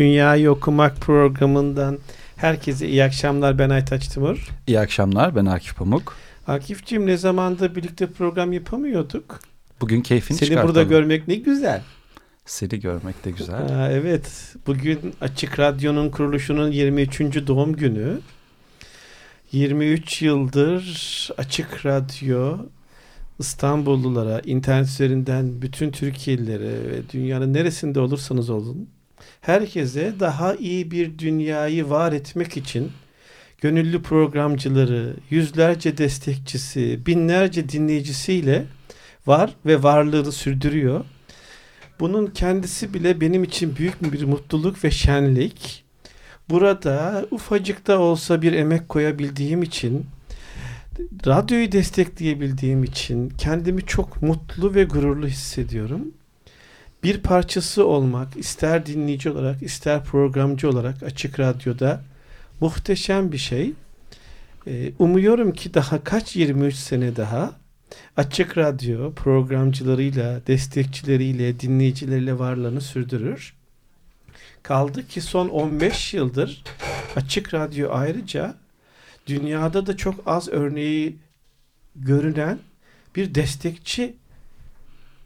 Dünyayı Okumak programından herkese iyi akşamlar. Ben Aytaç Timur. İyi akşamlar. Ben Akif Pamuk. Akif'ciğim ne zamanda birlikte program yapamıyorduk. Bugün keyfini Seni çıkartalım. burada görmek ne güzel. Seni görmek de güzel. Aa, evet. Bugün Açık Radyo'nun kuruluşunun 23. doğum günü. 23 yıldır Açık Radyo İstanbullulara, internet üzerinden bütün Türkiye'lilere ve dünyanın neresinde olursanız olun herkese daha iyi bir dünyayı var etmek için gönüllü programcıları, yüzlerce destekçisi, binlerce dinleyicisiyle var ve varlığını sürdürüyor. Bunun kendisi bile benim için büyük bir mutluluk ve şenlik. Burada ufacık da olsa bir emek koyabildiğim için, radyoyu destekleyebildiğim için kendimi çok mutlu ve gururlu hissediyorum. Bir parçası olmak, ister dinleyici olarak, ister programcı olarak Açık Radyo'da muhteşem bir şey. Ee, umuyorum ki daha kaç 23 sene daha Açık Radyo programcılarıyla, destekçileriyle, dinleyicileriyle varlığını sürdürür. Kaldı ki son 15 yıldır Açık Radyo ayrıca dünyada da çok az örneği görünen bir destekçi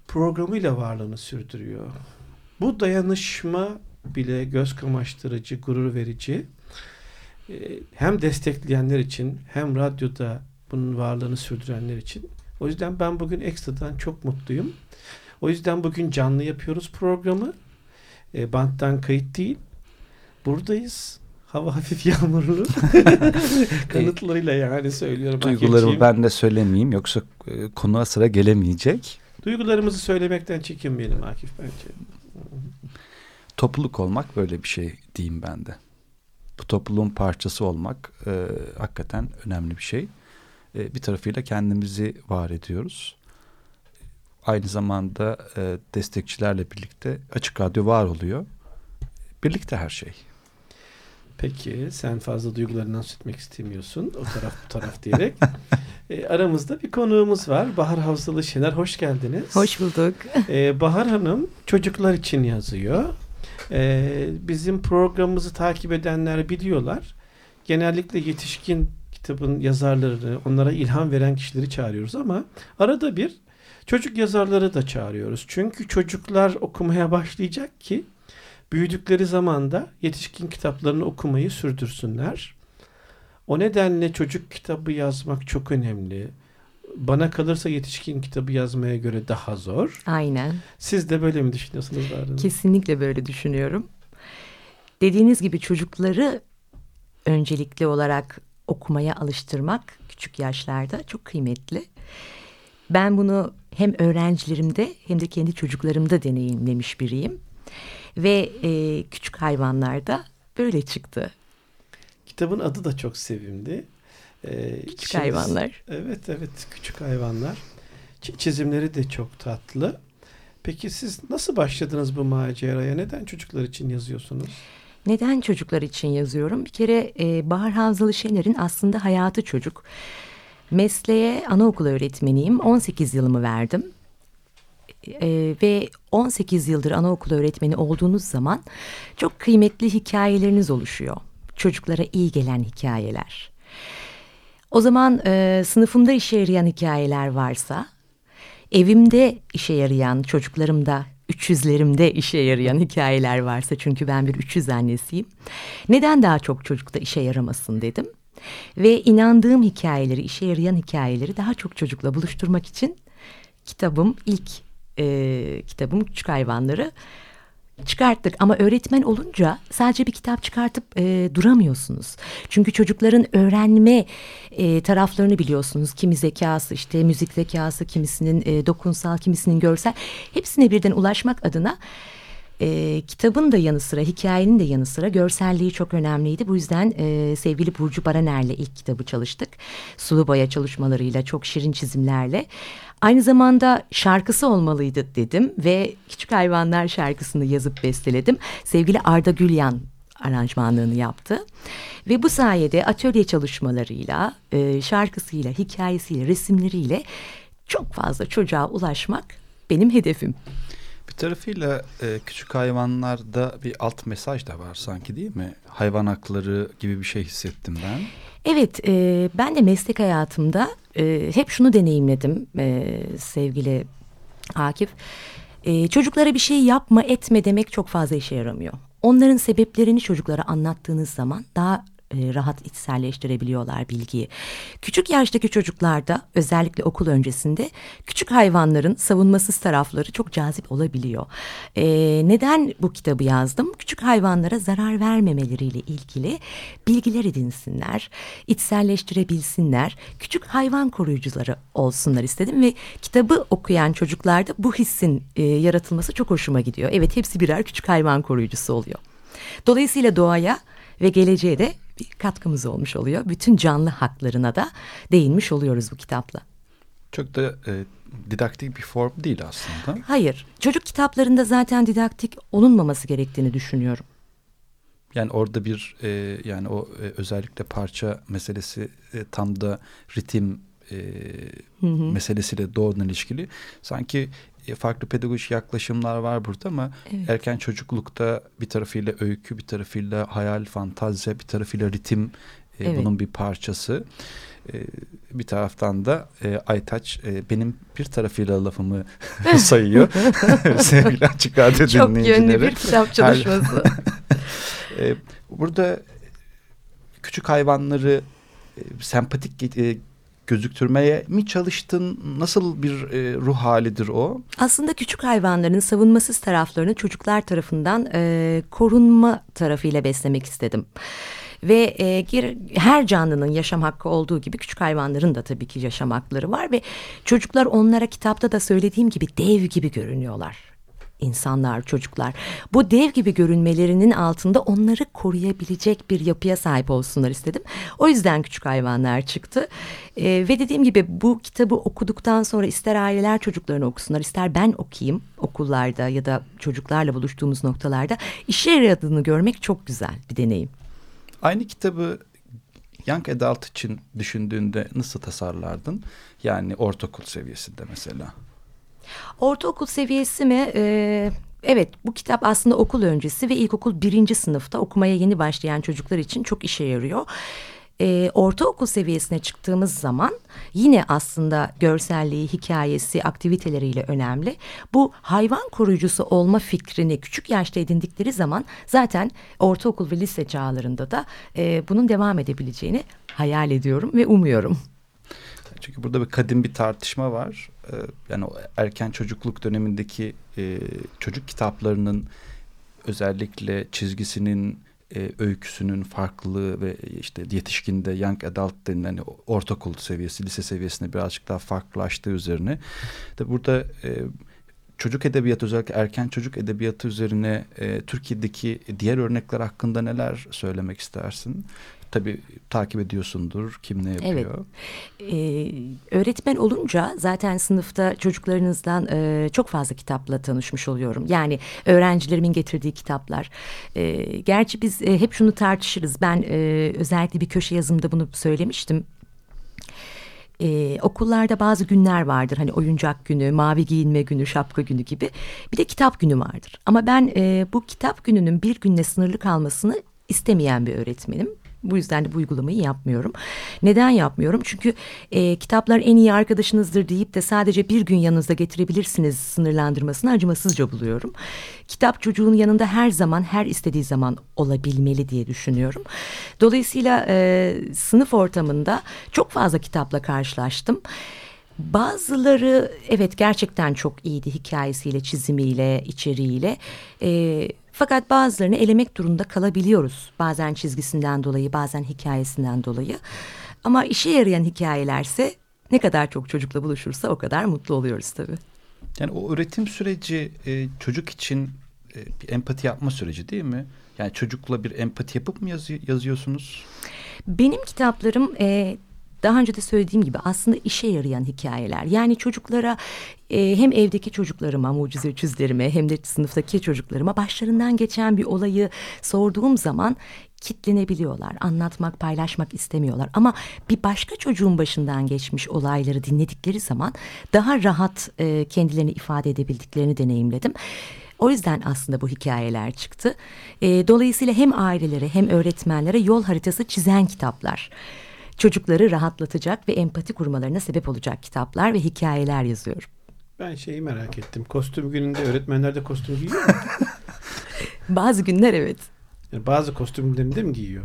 programıyla varlığını sürdürüyor. Bu dayanışma bile göz kamaştırıcı, gurur verici. Ee, Hem destekleyenler için hem radyoda bunun varlığını sürdürenler için o yüzden ben bugün ekstradan çok mutluyum. O yüzden bugün canlı yapıyoruz programı. E, banttan kayıt değil. Buradayız. Hava hafif yağmurlu. Kanıtlarıyla yani söylüyorum. Duygularımı ben de söylemeyeyim yoksa e, konuğa sıra gelemeyecek. Duygularımızı söylemekten çekinmeyelim Akif bence. Topluluk olmak böyle bir şey diyeyim ben de. Bu topluluğun parçası olmak e, hakikaten önemli bir şey. E, bir tarafıyla kendimizi var ediyoruz. Aynı zamanda e, destekçilerle birlikte Açık Radyo var oluyor. Birlikte her şey. Peki sen fazla duygularından sütmek istemiyorsun. O taraf bu taraf diyerek. E, aramızda bir konuğumuz var. Bahar Havzalı Şener hoş geldiniz. Hoş bulduk. Ee, Bahar Hanım çocuklar için yazıyor. Ee, bizim programımızı takip edenler biliyorlar. Genellikle yetişkin kitabın yazarlarını, onlara ilham veren kişileri çağırıyoruz ama arada bir çocuk yazarları da çağırıyoruz. Çünkü çocuklar okumaya başlayacak ki büyüdükleri zaman da yetişkin kitaplarını okumayı sürdürsünler. O nedenle çocuk kitabı yazmak çok önemli. Bana kalırsa yetişkin kitabı yazmaya göre daha zor. Aynen. Siz de böyle mi düşünüyorsunuz Hanım? Kesinlikle böyle düşünüyorum. Dediğiniz gibi çocukları öncelikli olarak okumaya alıştırmak küçük yaşlarda çok kıymetli. Ben bunu hem öğrencilerimde hem de kendi çocuklarımda deneyimlemiş biriyim. Ve e, küçük hayvanlarda böyle çıktı. Kitabın adı da çok sevimli. Ee, Küçük çiz- hayvanlar. Evet evet küçük hayvanlar. Ç- çizimleri de çok tatlı. Peki siz nasıl başladınız bu maceraya? Neden çocuklar için yazıyorsunuz? Neden çocuklar için yazıyorum? Bir kere e, Bahar Havzalı Şener'in aslında hayatı çocuk. Mesleğe anaokulu öğretmeniyim. 18 yılımı verdim. E, ve 18 yıldır anaokulu öğretmeni olduğunuz zaman çok kıymetli hikayeleriniz oluşuyor. Çocuklara iyi gelen hikayeler. O zaman e, sınıfımda işe yarayan hikayeler varsa, evimde işe yarayan, çocuklarımda, üçüzlerimde işe yarayan hikayeler varsa çünkü ben bir üçüz annesiyim. Neden daha çok çocukta işe yaramasın dedim. Ve inandığım hikayeleri, işe yarayan hikayeleri daha çok çocukla buluşturmak için kitabım ilk e, kitabım Küçük Hayvanları çıkarttık ama öğretmen olunca sadece bir kitap çıkartıp e, duramıyorsunuz. Çünkü çocukların öğrenme e, taraflarını biliyorsunuz. Kimi zekası işte müzik zekası, kimisinin e, dokunsal, kimisinin görsel. Hepsine birden ulaşmak adına e, kitabın da yanı sıra, hikayenin de yanı sıra görselliği çok önemliydi. Bu yüzden e, sevgili Burcu Baraner'le ilk kitabı çalıştık. Sulu boya çalışmalarıyla, çok şirin çizimlerle. Aynı zamanda şarkısı olmalıydı dedim ve Küçük Hayvanlar şarkısını yazıp besteledim. Sevgili Arda Gülyan aranjmanlığını yaptı. Ve bu sayede atölye çalışmalarıyla, e, şarkısıyla, hikayesiyle, resimleriyle çok fazla çocuğa ulaşmak benim hedefim. Bir tarafıyla e, küçük hayvanlarda bir alt mesaj da var sanki değil mi? Hayvan hakları gibi bir şey hissettim ben. Evet, e, ben de meslek hayatımda e, hep şunu deneyimledim e, sevgili Akif. E, çocuklara bir şey yapma etme demek çok fazla işe yaramıyor. Onların sebeplerini çocuklara anlattığınız zaman daha e, rahat içselleştirebiliyorlar bilgiyi. Küçük yaştaki çocuklarda özellikle okul öncesinde küçük hayvanların savunmasız tarafları çok cazip olabiliyor. E, neden bu kitabı yazdım? Küçük hayvanlara zarar vermemeleriyle ilgili bilgiler edinsinler, içselleştirebilsinler, küçük hayvan koruyucuları olsunlar istedim ve kitabı okuyan çocuklarda bu hissin e, yaratılması çok hoşuma gidiyor. Evet hepsi birer küçük hayvan koruyucusu oluyor. Dolayısıyla doğaya ve geleceğe de bir katkımız olmuş oluyor. Bütün canlı haklarına da değinmiş oluyoruz bu kitapla. Çok da e, didaktik bir form değil aslında. Hayır. Çocuk kitaplarında zaten didaktik olunmaması gerektiğini düşünüyorum. Yani orada bir e, yani o e, özellikle parça meselesi e, tam da ritim e, hı hı. meselesiyle doğrudan ilişkili. Sanki farklı pedagojik yaklaşımlar var burada ama evet. erken çocuklukta bir tarafıyla öykü, bir tarafıyla hayal, fantazya, bir tarafıyla ritim e, evet. bunun bir parçası. E, bir taraftan da e, Aytaç e, benim bir tarafıyla lafımı sayıyor. Sevgili açık radyo Çok yönlü bir kitap çalışması. e, burada küçük hayvanları e, sempatik e, gözüktürmeye mi çalıştın? Nasıl bir e, ruh halidir o? Aslında küçük hayvanların savunmasız taraflarını çocuklar tarafından e, korunma tarafıyla beslemek istedim. Ve e, her canlının yaşam hakkı olduğu gibi küçük hayvanların da tabii ki yaşam hakları var ve çocuklar onlara kitapta da söylediğim gibi dev gibi görünüyorlar insanlar, çocuklar bu dev gibi görünmelerinin altında onları koruyabilecek bir yapıya sahip olsunlar istedim. O yüzden küçük hayvanlar çıktı. E, ve dediğim gibi bu kitabı okuduktan sonra ister aileler çocuklarını okusunlar, ister ben okuyayım okullarda ya da çocuklarla buluştuğumuz noktalarda işe yaradığını görmek çok güzel bir deneyim. Aynı kitabı Young Adult için düşündüğünde nasıl tasarlardın? Yani ortaokul seviyesinde mesela. Ortaokul seviyesi mi? Ee, evet bu kitap aslında okul öncesi ve ilkokul birinci sınıfta okumaya yeni başlayan çocuklar için çok işe yarıyor. Ee, ortaokul seviyesine çıktığımız zaman yine aslında görselliği, hikayesi, aktiviteleriyle önemli. Bu hayvan koruyucusu olma fikrini küçük yaşta edindikleri zaman zaten ortaokul ve lise çağlarında da e, bunun devam edebileceğini hayal ediyorum ve umuyorum. Çünkü burada bir kadim bir tartışma var. Ee, yani o erken çocukluk dönemindeki e, çocuk kitaplarının özellikle çizgisinin e, öyküsünün farklılığı ve işte yetişkinde young adult denilen hani ortaokul seviyesi, lise seviyesinde birazcık daha farklılaştığı üzerine. De burada e, çocuk edebiyatı özellikle erken çocuk edebiyatı üzerine e, Türkiye'deki diğer örnekler hakkında neler söylemek istersin? Tabii takip ediyorsundur. Kim ne yapıyor? Evet. Ee, öğretmen olunca zaten sınıfta çocuklarınızdan e, çok fazla kitapla tanışmış oluyorum. Yani öğrencilerimin getirdiği kitaplar. E, gerçi biz e, hep şunu tartışırız. Ben e, özellikle bir köşe yazımda bunu söylemiştim. Ee, okullarda bazı günler vardır hani oyuncak günü, mavi giyinme günü, şapka günü gibi bir de kitap günü vardır. Ama ben e, bu kitap gününün bir günle sınırlı kalmasını istemeyen bir öğretmenim. Bu yüzden de bu uygulamayı yapmıyorum. Neden yapmıyorum? Çünkü e, kitaplar en iyi arkadaşınızdır deyip de sadece bir gün yanınızda getirebilirsiniz sınırlandırmasını acımasızca buluyorum. Kitap çocuğun yanında her zaman, her istediği zaman olabilmeli diye düşünüyorum. Dolayısıyla e, sınıf ortamında çok fazla kitapla karşılaştım. Bazıları evet gerçekten çok iyiydi hikayesiyle, çizimiyle, içeriğiyle. E, fakat bazılarını elemek durumunda kalabiliyoruz. Bazen çizgisinden dolayı, bazen hikayesinden dolayı. Ama işe yarayan hikayelerse ne kadar çok çocukla buluşursa o kadar mutlu oluyoruz tabii. Yani o üretim süreci e, çocuk için e, bir empati yapma süreci değil mi? Yani çocukla bir empati yapıp mı yazı, yazıyorsunuz? Benim kitaplarım e, daha önce de söylediğim gibi aslında işe yarayan hikayeler. Yani çocuklara e, hem evdeki çocuklarıma, mucize üçüzlerime hem de sınıftaki çocuklarıma başlarından geçen bir olayı sorduğum zaman kitlenebiliyorlar. Anlatmak, paylaşmak istemiyorlar. Ama bir başka çocuğun başından geçmiş olayları dinledikleri zaman daha rahat e, kendilerini ifade edebildiklerini deneyimledim. O yüzden aslında bu hikayeler çıktı. E, dolayısıyla hem ailelere hem öğretmenlere yol haritası çizen kitaplar. Çocukları rahatlatacak ve empati kurmalarına sebep olacak kitaplar ve hikayeler yazıyorum. Ben şeyi merak ettim. Kostüm gününde öğretmenler de kostüm giyiyor mu? Bazı günler evet. Yani bazı kostüm günlerinde mi giyiyor?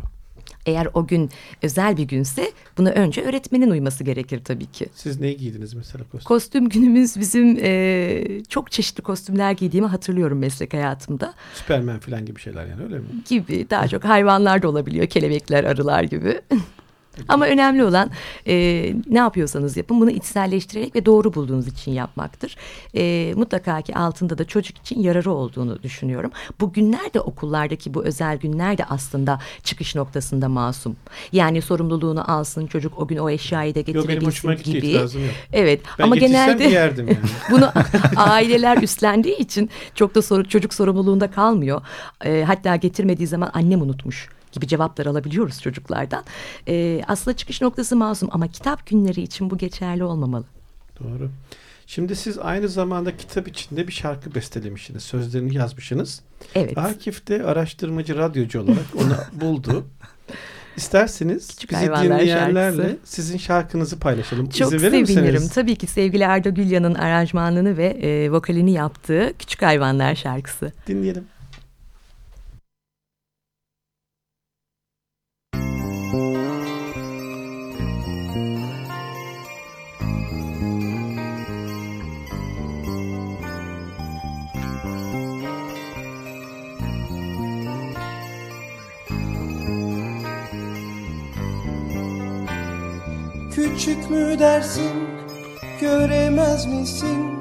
Eğer o gün özel bir günse buna önce öğretmenin uyması gerekir tabii ki. Siz ne giydiniz mesela kostüm? Kostüm günümüz bizim e, çok çeşitli kostümler giydiğimi hatırlıyorum meslek hayatımda. Süpermen falan gibi şeyler yani öyle mi? Gibi daha çok hayvanlar da olabiliyor. Kelebekler, arılar gibi. Ama önemli olan e, ne yapıyorsanız yapın bunu içselleştirerek ve doğru bulduğunuz için yapmaktır. E, mutlaka ki altında da çocuk için yararı olduğunu düşünüyorum. Bu günler de okullardaki bu özel günler de aslında çıkış noktasında masum. Yani sorumluluğunu alsın çocuk o gün o eşyayı da getirebilsin gitti gibi. yok. Evet Ben ama genelde yani. bunu aileler üstlendiği için çok da soru, çocuk sorumluluğunda kalmıyor. E, hatta getirmediği zaman annem unutmuş gibi cevaplar alabiliyoruz çocuklardan. E, aslında çıkış noktası masum ama kitap günleri için bu geçerli olmamalı. Doğru. Şimdi siz aynı zamanda kitap içinde bir şarkı bestelemişsiniz. Sözlerini yazmışsınız. Evet. Akif de araştırmacı radyocu olarak onu buldu. İsterseniz Küçük bizi dinleyenlerle şarkısı. sizin şarkınızı paylaşalım. Çok İzin verir sevinirim. misiniz? Tabii ki sevgili Arda Gülya'nın aranjmanlığını ve e, vokalini yaptığı Küçük Hayvanlar şarkısı. Dinleyelim. Küçük mü dersin, göremez misin?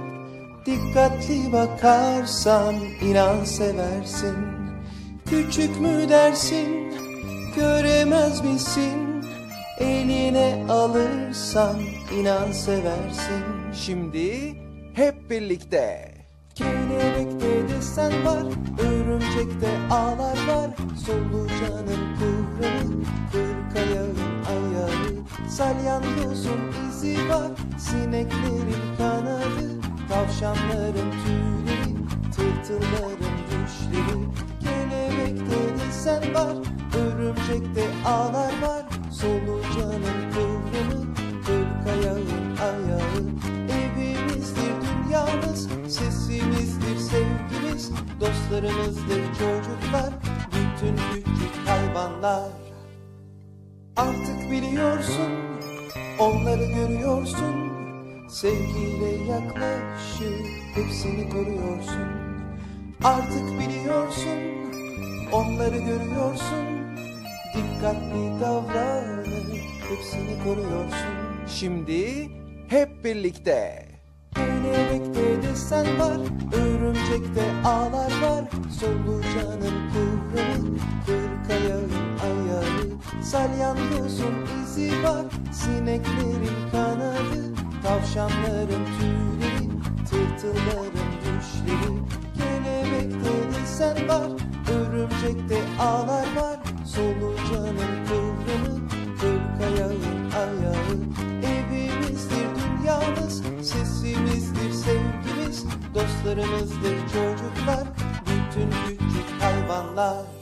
Dikkatli bakarsan inan seversin. Küçük mü dersin, göremez misin? Eline alırsan inan seversin. Şimdi hep birlikte. Kelebekte desen var, örümcekte ağlar var. Solucanın kıvrımı, kırk ayağın ayağı. Salyangozun izi var, sineklerin kanadı. Tavşanların tüyleri, tırtılların düşleri. Kelebekte desen var, örümcekte ağlar var. Solucanın kıvrımı, kırk ayağın ayağı. Evimizdir dünyamız, sesimizdir sevgimiz. Dostlarımızdır çocuklar, bütün küçük hayvanlar. Artık biliyorsun, onları görüyorsun. Sevgiyle yaklaşıp hepsini koruyorsun. Artık biliyorsun, onları görüyorsun. Dikkatli davranıp hepsini koruyorsun. Şimdi hep birlikte. Kelebekte desen var, örümcekte ağlar var. Solucanın kıvrımı, kırk ayağın ayağı. Salyangozun izi var, sineklerin kanadı. Tavşanların tüyleri, tırtılların düşleri. Kelebekte desen var, örümcekte ağlar var. Solucanın kıvrımı, kırk ayağın ayağı. Evimizdir dünyamız, sesimizdir sevgimiz. Dostlarımızdır çocuklar, bütün küçük hayvanlar.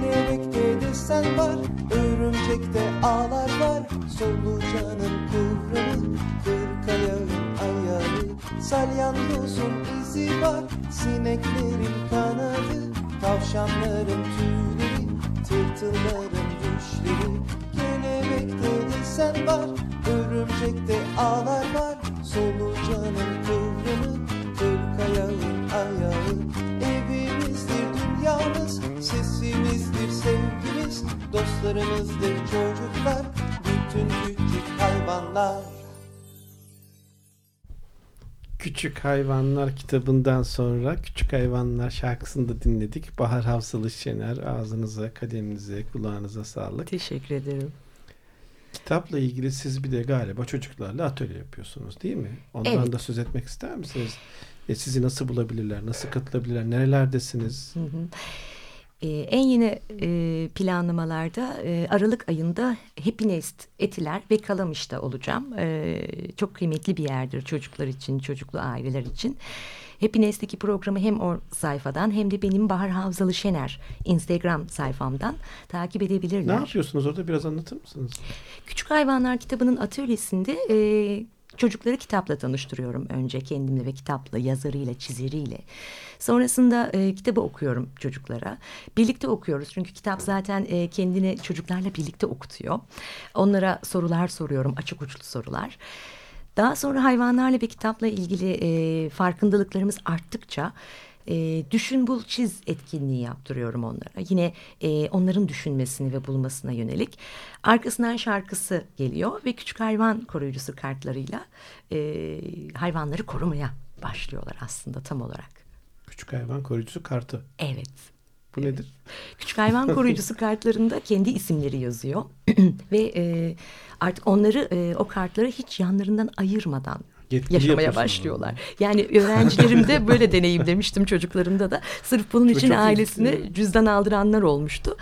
Kelebekte desen var, örümcekte ağlar var. Solucanın kıvrımı, kırk ayağın ayağı. Salyangozun izi var, sineklerin kanadı. Tavşanların tüyleri, tırtılların düşleri. Kelebekte Kelebekte desen var Örümcekte ağlar var Solucanın kıvrımı Dostlarımızdır çocuklar Bütün küçük hayvanlar Küçük Hayvanlar kitabından sonra Küçük Hayvanlar şarkısını da dinledik. Bahar Havsalı Şener ağzınıza, kaleminize, kulağınıza sağlık. Teşekkür ederim. Kitapla ilgili siz bir de galiba çocuklarla atölye yapıyorsunuz değil mi? Ondan Evet. da söz etmek ister misiniz? E, sizi nasıl bulabilirler, nasıl katılabilirler, nerelerdesiniz? Hı hı. Ee, en yeni e, planlamalarda e, Aralık ayında Happy Nest Etiler ve Kalamış'ta olacağım. E, çok kıymetli bir yerdir çocuklar için, çocuklu aileler için. Happy Nest'teki programı hem o sayfadan hem de benim Bahar Havzalı Şener Instagram sayfamdan takip Ne edebilirler. yapıyorsunuz orada biraz anlatır mısınız? Küçük Hayvanlar kitabının atölyesinde e, çocukları kitapla tanıştırıyorum önce kendimle ve kitapla, yazarıyla, çizeriyle. Sonrasında e, kitabı okuyorum çocuklara. Birlikte okuyoruz çünkü kitap zaten e, kendini çocuklarla birlikte okutuyor. Onlara sorular soruyorum, açık uçlu sorular. Daha sonra hayvanlarla ve kitapla ilgili e, farkındalıklarımız arttıkça e, düşün bul çiz etkinliği yaptırıyorum onlara. Yine e, onların düşünmesini ve bulmasına yönelik. Arkasından şarkısı geliyor ve küçük hayvan koruyucusu kartlarıyla e, hayvanları korumaya başlıyorlar aslında tam olarak. Küçük Hayvan Koruyucusu Kartı. Evet. Bu nedir? Küçük hayvan koruyucusu kartlarında kendi isimleri yazıyor ve e, artık onları e, o kartları hiç yanlarından ayırmadan Yetkili yaşamaya başlıyorlar. Yani öğrencilerimde böyle deneyimlemiştim çocuklarımda da. Sırf bunun Bu için çok ailesine iyi. cüzdan aldıranlar olmuştu.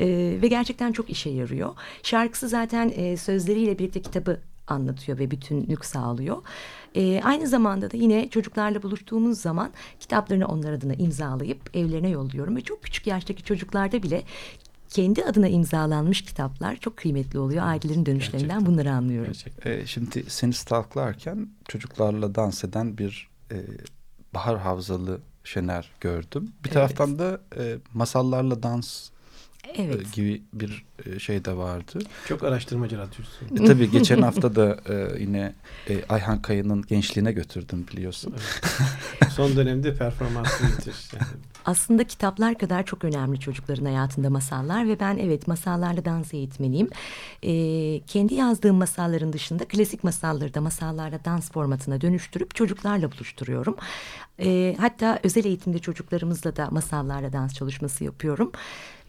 Ee, ve gerçekten çok işe yarıyor. Şarkısı zaten e, sözleriyle birlikte kitabı anlatıyor ve bütünlük sağlıyor. Ee, aynı zamanda da yine çocuklarla buluştuğumuz zaman kitaplarını onlar adına imzalayıp evlerine yolluyorum. Ve çok küçük yaştaki çocuklarda bile kendi adına imzalanmış kitaplar çok kıymetli oluyor. Ailelerin dönüşlerinden Gerçekten. bunları anlıyorum. Gerçekten. E, şimdi seni stalklarken çocuklarla dans eden bir e, Bahar Havzalı Şener gördüm. Bir Evet. taraftan da e, masallarla dans e, Evet. gibi bir e, şey de vardı. Çok araştırmacı radyosu. E, tabii geçen hafta da e, yine e, Ayhan Kaya'nın gençliğine götürdüm biliyorsun. Son dönemde performansı müthiş. Yani Aslında kitaplar kadar çok önemli çocukların hayatında masallar ve ben evet masallarla dans eğitmeniyim. Ee, kendi yazdığım masalların dışında klasik masalları da masallarla dans formatına dönüştürüp çocuklarla buluşturuyorum. Ee, hatta özel eğitimde çocuklarımızla da masallarla dans çalışması yapıyorum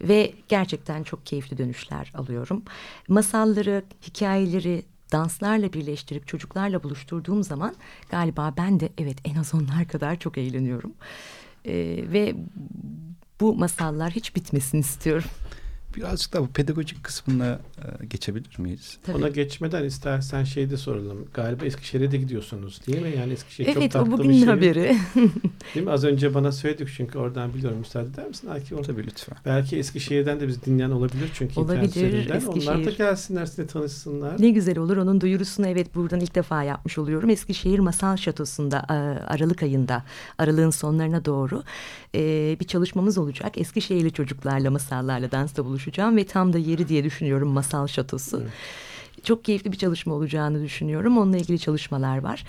ve gerçekten çok keyifli dönüşler alıyorum. Masalları, hikayeleri, danslarla birleştirip çocuklarla buluşturduğum zaman galiba ben de evet en az onlar kadar çok eğleniyorum. Ee, ve bu masallar hiç bitmesin istiyorum. Birazcık da bu pedagojik kısmına e, geçebilir miyiz? Tabii. Ona geçmeden istersen şey de soralım. Galiba Eskişehir'e de gidiyorsunuz değil mi? Yani Eskişehir çok evet tatlı o bir bugünün şehir. haberi. Değil mi? Az önce bana söyledik çünkü oradan biliyorum. Müsaade eder misin? Belki, or- Tabii lütfen. belki Eskişehir'den de bizi dinleyen olabilir çünkü Olabilir, üzerinden. Onlar da Eskişehir. gelsinler sizinle tanışsınlar. ne güzel olur onun duyurusunu evet buradan ilk defa yapmış oluyorum. Eskişehir Masal Şatosu'nda e, Aralık ayında Aralık'ın sonlarına doğru e, bir çalışmamız olacak. Eskişehirli çocuklarla masallarla dansta buluşacağım ve tam da yeri diye düşünüyorum Masal Şatosu. Evet. Çok keyifli bir çalışma olacağını düşünüyorum. Onunla ilgili çalışmalar var.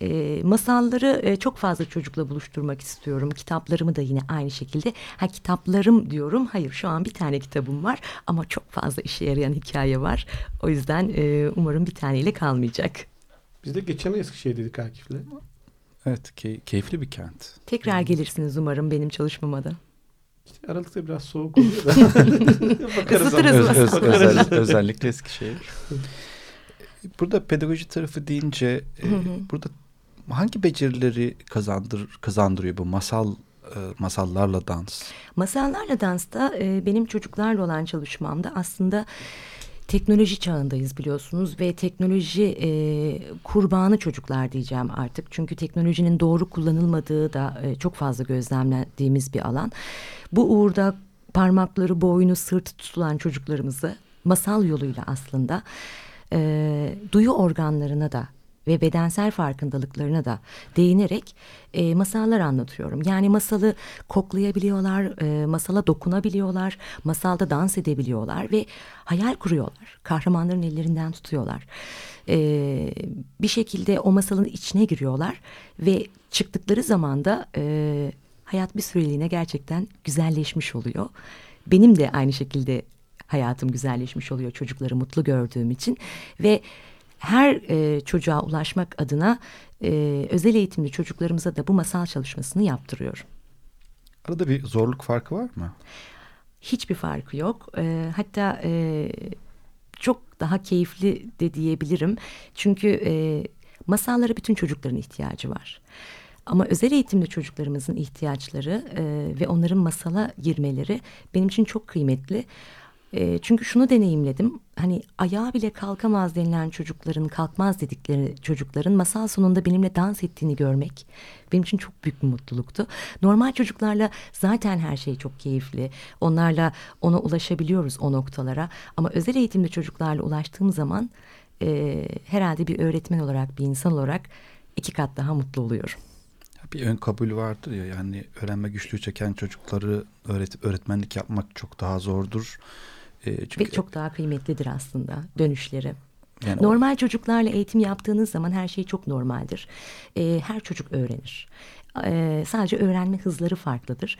E, masalları e, çok fazla çocukla buluşturmak istiyorum. Kitaplarımı da yine aynı şekilde. Ha kitaplarım diyorum. Hayır şu an bir tane kitabım var ama çok fazla işe yarayan hikaye var. O yüzden e, umarım bir taneyle kalmayacak. Biz de geçen ay Eskişehir'deydik Akif'le. Evet key- keyifli bir kent. Tekrar gelirsiniz umarım benim çalışmama da. İşte Aralık'ta biraz soğuk oluyor da. Bakarız Isıtırız ama. Öz- öz- Bakarız. özel- özellikle Eskişehir. Burada pedagoji tarafı deyince e, Hı hı. burada hangi becerileri kazandır kazandırıyor bu masal e, masallarla dans? Masallarla dansta e, benim çocuklarla olan çalışmamda aslında teknoloji çağındayız biliyorsunuz ve teknoloji e, kurbanı çocuklar diyeceğim artık. Çünkü teknolojinin doğru kullanılmadığı da e, çok fazla gözlemlediğimiz bir alan. Bu uğurda parmakları, boynu, sırtı tutulan çocuklarımızı masal yoluyla aslında e, duyu organlarına da ve bedensel farkındalıklarına da değinerek e, masallar anlatıyorum. Yani masalı koklayabiliyorlar, e, masala dokunabiliyorlar, masalda dans edebiliyorlar ve hayal kuruyorlar. Kahramanların ellerinden tutuyorlar. E, bir şekilde o masalın içine giriyorlar ve çıktıkları zaman da e, hayat bir süreliğine gerçekten güzelleşmiş oluyor. Benim de aynı şekilde hayatım güzelleşmiş oluyor çocukları mutlu gördüğüm için ve her e, çocuğa ulaşmak adına e, özel eğitimli çocuklarımıza da bu masal çalışmasını yaptırıyorum. Arada bir zorluk farkı var mı? Hiçbir farkı yok. E, hatta e, çok daha keyifli de diyebilirim. Çünkü e, masallara bütün çocukların ihtiyacı var. Ama özel eğitimli çocuklarımızın ihtiyaçları e, ve onların masala girmeleri benim için çok kıymetli. E, çünkü şunu deneyimledim. Hani ayağa bile kalkamaz denilen çocukların, kalkmaz dedikleri çocukların masal sonunda benimle dans ettiğini görmek benim için çok büyük bir mutluluktu. Normal çocuklarla zaten her şey çok keyifli. Onlarla ona ulaşabiliyoruz o noktalara. Ama özel eğitimli çocuklarla ulaştığım zaman e, herhalde bir öğretmen olarak, bir insan olarak iki kat daha mutlu oluyorum. Bir ön kabul vardır ya yani öğrenme güçlüğü çeken çocukları öğret öğretmenlik yapmak çok daha zordur. E, çünkü Ve çok daha kıymetlidir aslında dönüşleri. Yani Normal o... çocuklarla eğitim yaptığınız zaman her şey çok normaldir. E, her çocuk öğrenir. E, sadece öğrenme hızları farklıdır.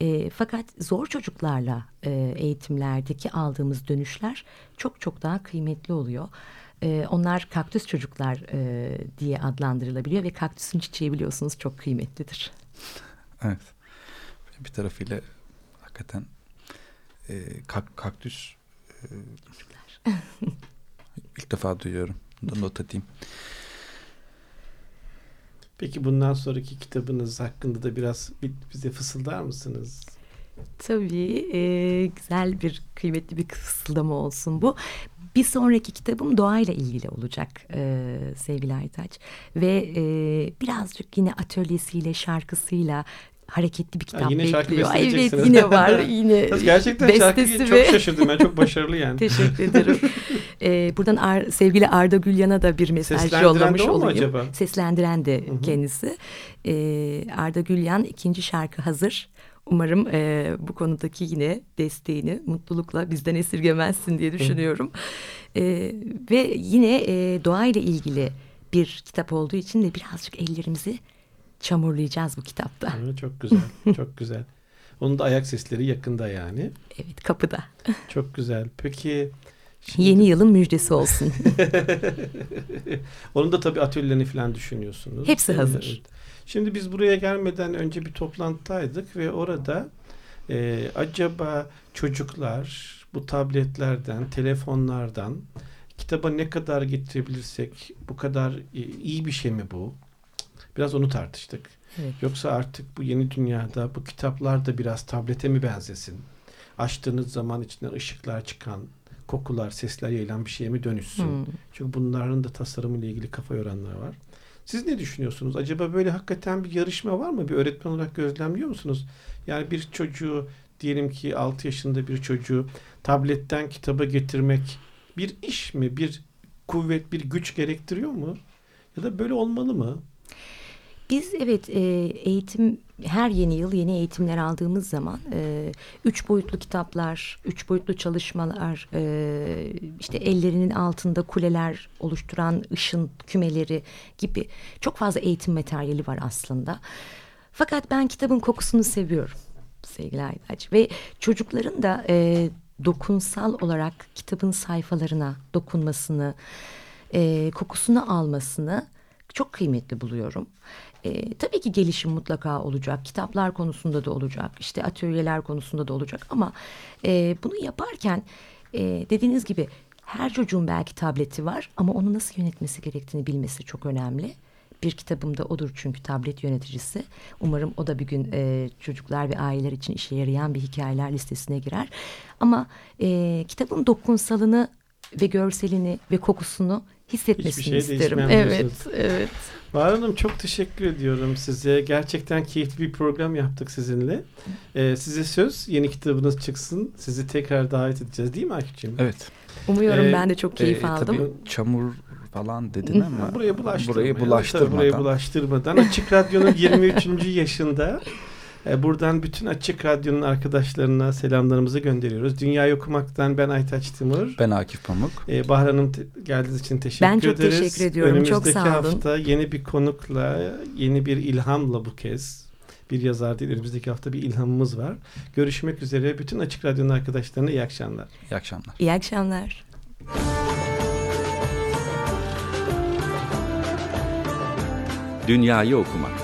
E, fakat zor çocuklarla e, eğitimlerdeki aldığımız dönüşler çok çok daha kıymetli oluyor. E, onlar kaktüs çocuklar e, diye adlandırılabiliyor ve kaktüsün çiçeği biliyorsunuz çok kıymetlidir. Evet. Bir tarafıyla hakikaten e, kak, kaktüs e, ilk defa duyuyorum. Bunu not edeyim. Peki bundan sonraki kitabınız hakkında da biraz bize fısıldar mısınız? Tabii e, güzel bir kıymetli bir fısıldama olsun bu. Bir sonraki kitabım doğayla ilgili olacak e, sevgili Aytaç. Ve e, birazcık yine atölyesiyle, şarkısıyla hareketli bir kitap ha, yine bekliyor. Evet yine var yine. Gerçekten şarkıyı ve... çok şaşırdım ben çok başarılı yani. Teşekkür ederim. ee, buradan Ar sevgili Arda Gülyan'a da bir mesaj yollamış olayım. Acaba? Seslendiren de Hı-hı. kendisi. Ee, Arda Gülyan ikinci şarkı hazır. Umarım e, bu konudaki yine desteğini mutlulukla bizden esirgemezsin diye düşünüyorum. E, ve yine e, doğayla ilgili bir kitap olduğu için de birazcık ellerimizi çamurlayacağız bu kitapta. Evet, çok güzel, çok güzel. Onun da ayak sesleri yakında yani. Evet, kapıda. Çok güzel. Peki Şimdi... Yeni yılın müjdesi olsun. Onun da tabii atölyelerini falan düşünüyorsunuz. Hepsi hazır. Evet. Şimdi biz buraya gelmeden önce bir toplantıdaydık ve orada e, acaba çocuklar bu tabletlerden, telefonlardan kitaba ne kadar getirebilirsek bu kadar e, iyi bir şey mi bu? Biraz onu tartıştık. Evet. Yoksa artık bu yeni dünyada bu kitaplar da biraz tablete mi benzesin? Açtığınız zaman içinden ışıklar çıkan, kokular, sesler yayılan bir şeye mi dönüşsün? Hmm. Çünkü bunların da tasarımıyla ilgili kafa yoranlar var. Siz ne düşünüyorsunuz? Acaba böyle hakikaten bir yarışma var mı? Bir öğretmen olarak gözlemliyor musunuz? Yani bir çocuğu diyelim ki 6 yaşında bir çocuğu tabletten kitaba getirmek bir iş mi? Bir kuvvet, bir güç gerektiriyor mu? Ya da böyle olmalı mı? Biz evet e, eğitim her yeni yıl yeni eğitimler aldığımız zaman e, üç boyutlu kitaplar, üç boyutlu çalışmalar, e, işte ellerinin altında kuleler oluşturan ışın kümeleri gibi çok fazla eğitim materyali var aslında. Fakat ben kitabın kokusunu seviyorum sevgili Aydaç ve çocukların da e, dokunsal olarak kitabın sayfalarına dokunmasını, e, kokusunu almasını çok kıymetli buluyorum. E, tabii ki gelişim mutlaka olacak. Kitaplar konusunda da olacak. işte atölyeler konusunda da olacak. Ama e, bunu yaparken e, dediğiniz gibi her çocuğun belki tableti var. Ama onu nasıl yönetmesi gerektiğini bilmesi çok önemli. Bir kitabımda odur çünkü tablet yöneticisi. Umarım o da bir gün e, çocuklar ve aileler için işe yarayan bir hikayeler listesine girer. Ama e, kitabın dokunsalını ve görselini ve kokusunu hissetmesini şey isterim. Evet, evet. Bahar Hanım çok teşekkür ediyorum size. Gerçekten keyifli bir program yaptık sizinle. Ee, size söz yeni kitabınız çıksın. Sizi tekrar davet edeceğiz değil mi Akif'ciğim? Evet. Umuyorum ee, ben de çok keyif e, aldım. Tabii çamur falan dedin ama buraya bulaştırma. burayı Tabii bulaştırmadan. burayı bulaştırmadan Açık Radyo'nun 23. yaşında buradan bütün Açık Radyo'nun arkadaşlarına selamlarımızı gönderiyoruz. Dünyayı okumaktan ben Aytaç Timur. Ben Akif Pamuk. Ee, Bahar Hanım geldiğiniz için teşekkür Ben çok ederiz. teşekkür ediyorum. Çok Önümüzdeki sağ olun. hafta yeni bir konukla, yeni bir ilhamla bu kez. Bir yazar değil, önümüzdeki hafta bir ilhamımız var. Görüşmek üzere. Bütün Açık Radyo'nun arkadaşlarına iyi akşamlar. İyi akşamlar. İyi akşamlar. Dünyayı okumak.